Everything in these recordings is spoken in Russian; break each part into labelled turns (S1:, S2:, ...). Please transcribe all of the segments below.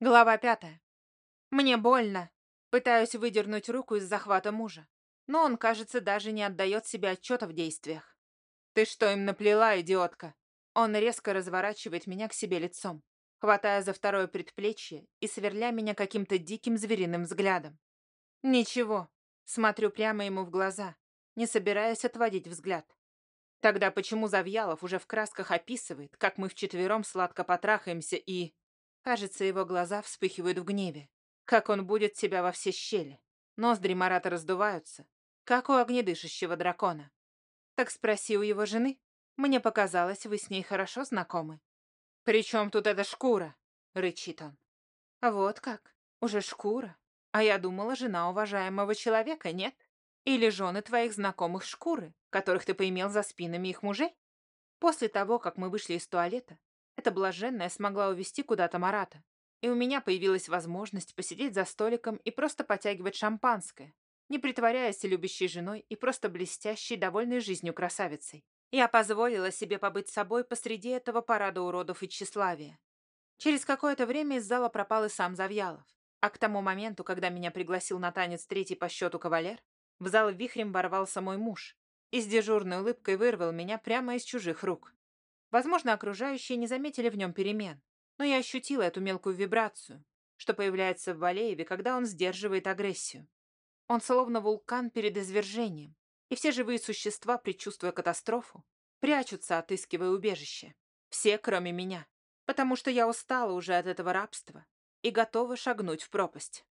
S1: Глава пятая. Мне больно. Пытаюсь выдернуть руку из захвата мужа. Но он, кажется, даже не отдает себе отчета в действиях. «Ты что им наплела, идиотка?» Он резко разворачивает меня к себе лицом, хватая за второе предплечье и сверля меня каким-то диким звериным взглядом. «Ничего». Смотрю прямо ему в глаза, не собираясь отводить взгляд. Тогда почему Завьялов уже в красках описывает, как мы вчетвером сладко потрахаемся и... Кажется, его глаза вспыхивают в гневе. Как он будет тебя во все щели. Ноздри Марата раздуваются, как у огнедышащего дракона. Так спроси у его жены. Мне показалось, вы с ней хорошо знакомы. «При чем тут эта шкура?» — рычит он. «Вот как? Уже шкура? А я думала, жена уважаемого человека, нет? Или жены твоих знакомых шкуры, которых ты поимел за спинами их мужей? После того, как мы вышли из туалета, эта блаженная смогла увести куда-то Марата, и у меня появилась возможность посидеть за столиком и просто потягивать шампанское, не притворяясь любящей женой и просто блестящей, довольной жизнью красавицей. Я позволила себе побыть собой посреди этого парада уродов и тщеславия. Через какое-то время из зала пропал и сам Завьялов. А к тому моменту, когда меня пригласил на танец третий по счету кавалер, в зал вихрем ворвался мой муж и с дежурной улыбкой вырвал меня прямо из чужих рук. Возможно, окружающие не заметили в нем перемен, но я ощутила эту мелкую вибрацию, что появляется в Валееве, когда он сдерживает агрессию. Он словно вулкан перед извержением, и все живые существа, предчувствуя катастрофу, прячутся, отыскивая убежище. Все, кроме меня, потому что я устала уже от этого рабства и готова шагнуть в пропасть.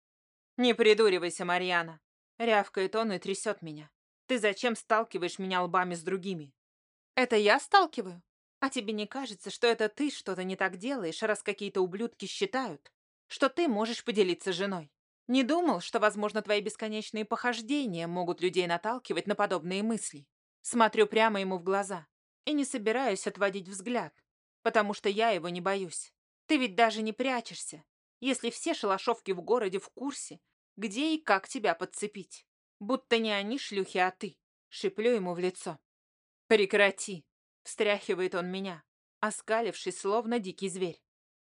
S1: «Не придуривайся, Марьяна!» — рявкает он и трясет меня. «Ты зачем сталкиваешь меня лбами с другими?» «Это я сталкиваю?» А тебе не кажется, что это ты что-то не так делаешь, раз какие-то ублюдки считают, что ты можешь поделиться женой? Не думал, что, возможно, твои бесконечные похождения могут людей наталкивать на подобные мысли? Смотрю прямо ему в глаза и не собираюсь отводить взгляд, потому что я его не боюсь. Ты ведь даже не прячешься, если все шалашовки в городе в курсе, где и как тебя подцепить. Будто не они шлюхи, а ты. Шиплю ему в лицо. Прекрати. Встряхивает он меня, оскалившись, словно дикий зверь.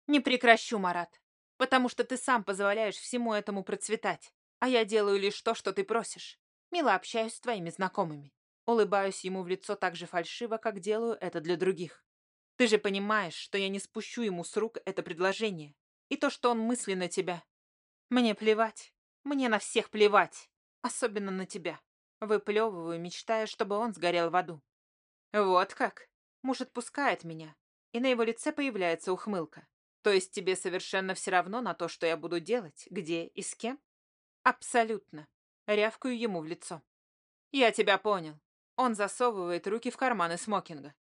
S1: Не прекращу, Марат, потому что ты сам позволяешь всему этому процветать, а я делаю лишь то, что ты просишь. Мило общаюсь с твоими знакомыми. Улыбаюсь ему в лицо так же фальшиво, как делаю это для других. Ты же понимаешь, что я не спущу ему с рук это предложение. И то, что он мысленно тебя. Мне плевать. Мне на всех плевать. Особенно на тебя. Выплевываю, мечтая, чтобы он сгорел в аду. Вот как? Муж отпускает меня, и на его лице появляется ухмылка. То есть тебе совершенно все равно на то, что я буду делать, где и с кем? Абсолютно. Рявкаю ему в лицо. Я тебя понял. Он засовывает руки в карманы смокинга.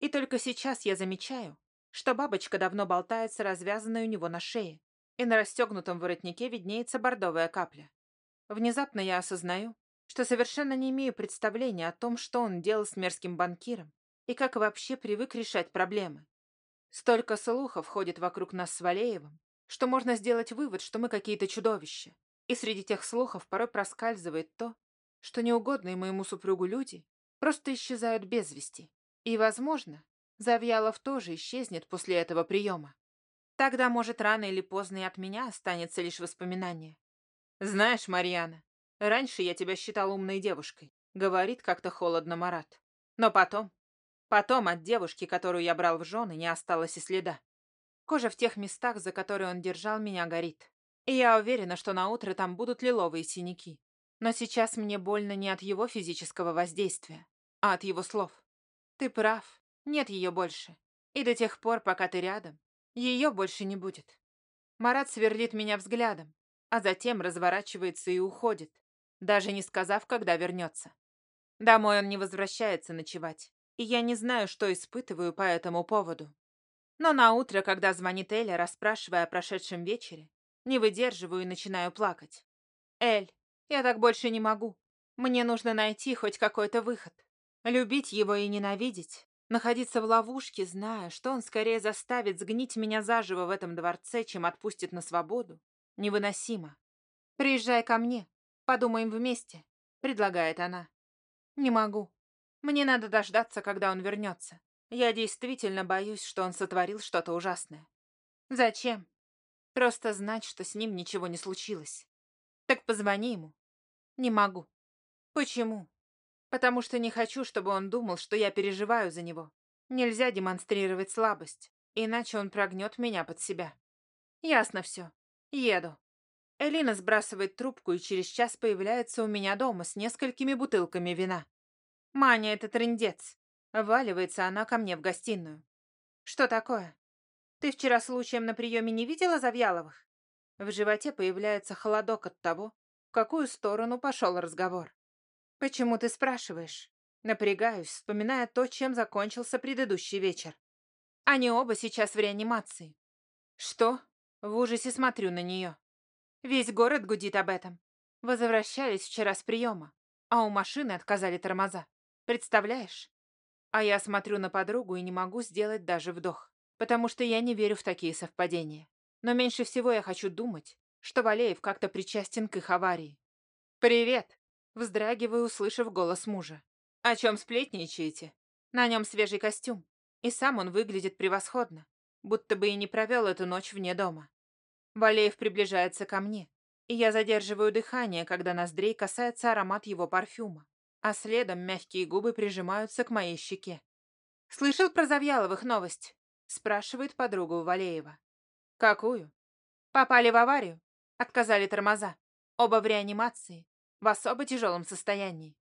S1: И только сейчас я замечаю, что бабочка давно болтается, развязанной у него на шее, и на расстегнутом воротнике виднеется бордовая капля. Внезапно я осознаю, что совершенно не имею представления о том, что он делал с мерзким банкиром и как вообще привык решать проблемы. Столько слухов ходит вокруг нас с Валеевым, что можно сделать вывод, что мы какие-то чудовища. И среди тех слухов порой проскальзывает то, что неугодные моему супругу люди просто исчезают без вести. И, возможно, Завьялов тоже исчезнет после этого приема. Тогда, может, рано или поздно и от меня останется лишь воспоминание. Знаешь, Марьяна, Раньше я тебя считал умной девушкой, говорит как-то холодно Марат. Но потом, потом от девушки, которую я брал в жены, не осталось и следа. Кожа в тех местах, за которые он держал, меня горит. И я уверена, что на утро там будут лиловые синяки. Но сейчас мне больно не от его физического воздействия, а от его слов. Ты прав, нет ее больше. И до тех пор, пока ты рядом, ее больше не будет. Марат сверлит меня взглядом, а затем разворачивается и уходит, даже не сказав, когда вернется. Домой он не возвращается ночевать, и я не знаю, что испытываю по этому поводу. Но на утро, когда звонит Эля, расспрашивая о прошедшем вечере, не выдерживаю и начинаю плакать. «Эль, я так больше не могу. Мне нужно найти хоть какой-то выход. Любить его и ненавидеть, находиться в ловушке, зная, что он скорее заставит сгнить меня заживо в этом дворце, чем отпустит на свободу, невыносимо. Приезжай ко мне, Подумаем вместе, предлагает она. Не могу. Мне надо дождаться, когда он вернется. Я действительно боюсь, что он сотворил что-то ужасное. Зачем? Просто знать, что с ним ничего не случилось. Так позвони ему. Не могу. Почему? Потому что не хочу, чтобы он думал, что я переживаю за него. Нельзя демонстрировать слабость, иначе он прогнет меня под себя. Ясно все. Еду. Элина сбрасывает трубку и через час появляется у меня дома с несколькими бутылками вина. Маня, это трындец. Валивается она ко мне в гостиную. Что такое? Ты вчера случаем на приеме не видела Завьяловых? В животе появляется холодок от того, в какую сторону пошел разговор. Почему ты спрашиваешь? Напрягаюсь, вспоминая то, чем закончился предыдущий вечер. Они оба сейчас в реанимации. Что? В ужасе смотрю на нее. Весь город гудит об этом. Возвращались вчера с приема, а у машины отказали тормоза. Представляешь? А я смотрю на подругу и не могу сделать даже вдох, потому что я не верю в такие совпадения. Но меньше всего я хочу думать, что Валеев как-то причастен к их аварии. «Привет!» — вздрагиваю, услышав голос мужа. «О чем сплетничаете?» На нем свежий костюм, и сам он выглядит превосходно, будто бы и не провел эту ночь вне дома. Валеев приближается ко мне, и я задерживаю дыхание, когда ноздрей касается аромат его парфюма, а следом мягкие губы прижимаются к моей щеке. «Слышал про Завьяловых новость?» — спрашивает подруга у Валеева. «Какую?» «Попали в аварию. Отказали тормоза. Оба в реанимации. В особо тяжелом состоянии».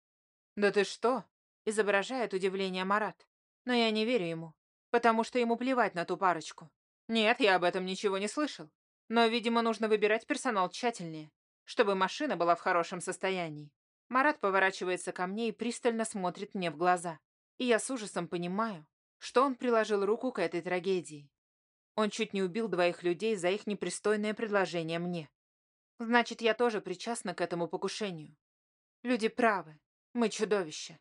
S1: «Да ты что?» — изображает удивление Марат. Но я не верю ему, потому что ему плевать на ту парочку. Нет, я об этом ничего не слышал. Но, видимо, нужно выбирать персонал тщательнее, чтобы машина была в хорошем состоянии. Марат поворачивается ко мне и пристально смотрит мне в глаза. И я с ужасом понимаю, что он приложил руку к этой трагедии. Он чуть не убил двоих людей за их непристойное предложение мне. Значит, я тоже причастна к этому покушению. Люди правы. Мы чудовища.